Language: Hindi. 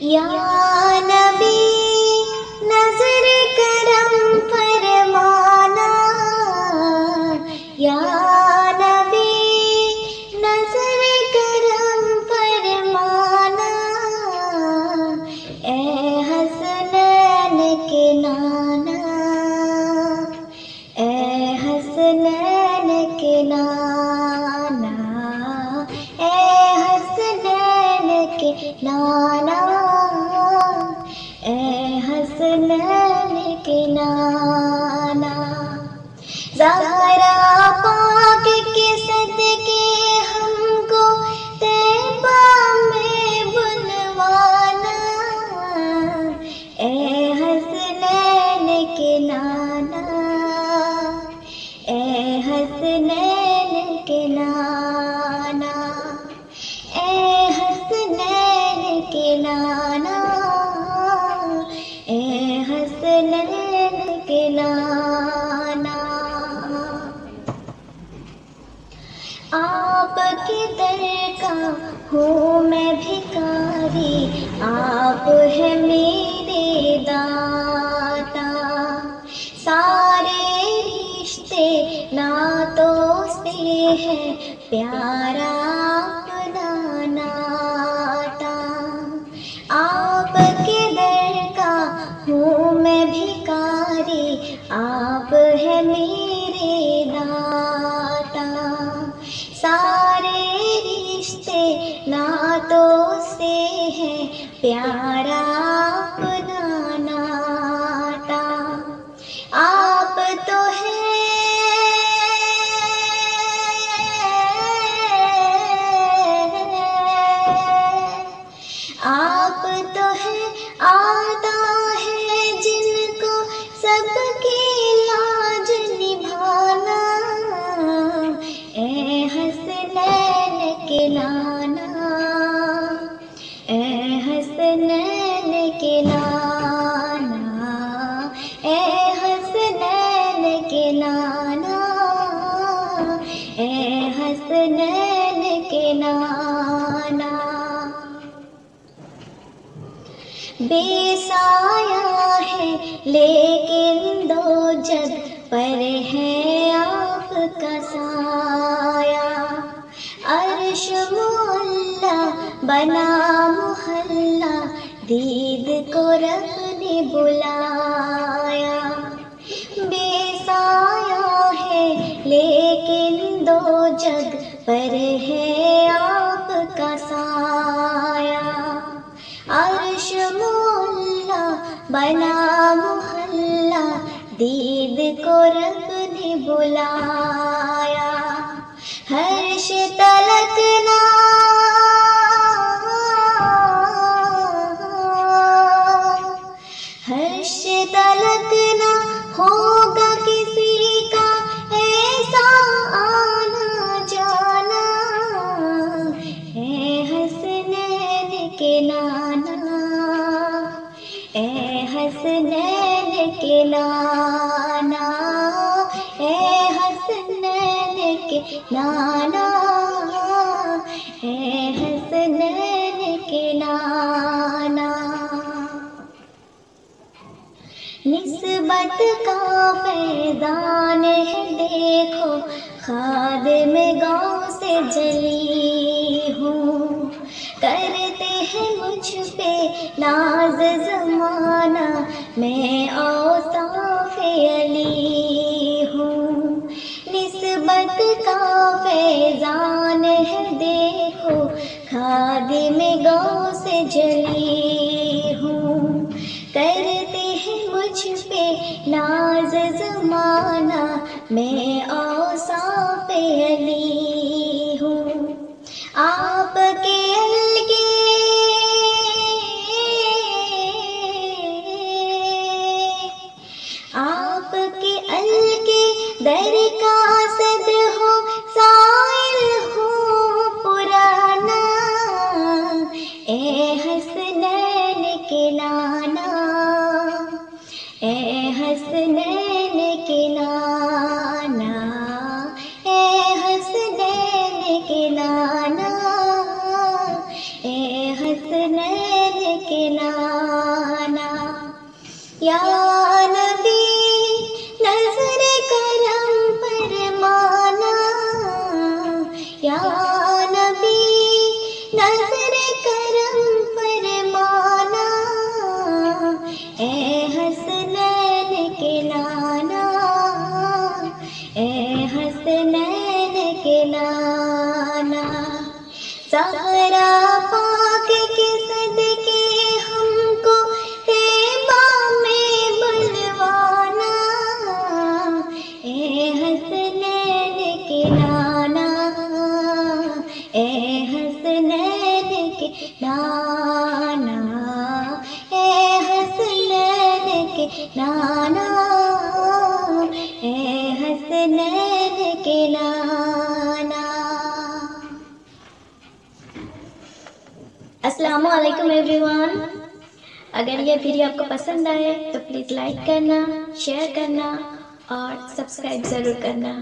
या हसनैन के नाना। हूँ मैं भिकारी आप है मेरे दाता। सारे रिश्ते नातों से है, प्यारा अपना नाता। आपके नातों से है प्यारा बेसाया है, लेकिन दो जग पर है आपका साया। अर्श मोहल्ला बना मोहल्ला, दीद को रब ने बुलाया। बेसाया है, लेकिन दो जग पर है दीद को रब ने बुलाया हर्ष तलकना हर्ष तलकना होगा नाना ए हसनैन के नाना। निस्बत का फैदान है, देखो, खाद में गाँव से जली हूँ। करते हैं मुझ पे नाज जमाना, मैं फैजान है देखो, खाद में गौ से जली हूँ। करते हैं मुझ पे नाज जमाना, मैं है हंसने नाना सारा पाक के सदके हमको सेवा में बुलवाना। ए हसनैन के नाना, ए हसनैन के नाना, ए हसनैन के नाना। अस्सलाम वालेकुम एवरीवन अगर ये वीडियो आपको पसंद आए तो प्लीज़ लाइक करना शेयर करना, और सब्सक्राइब ज़रूर करना।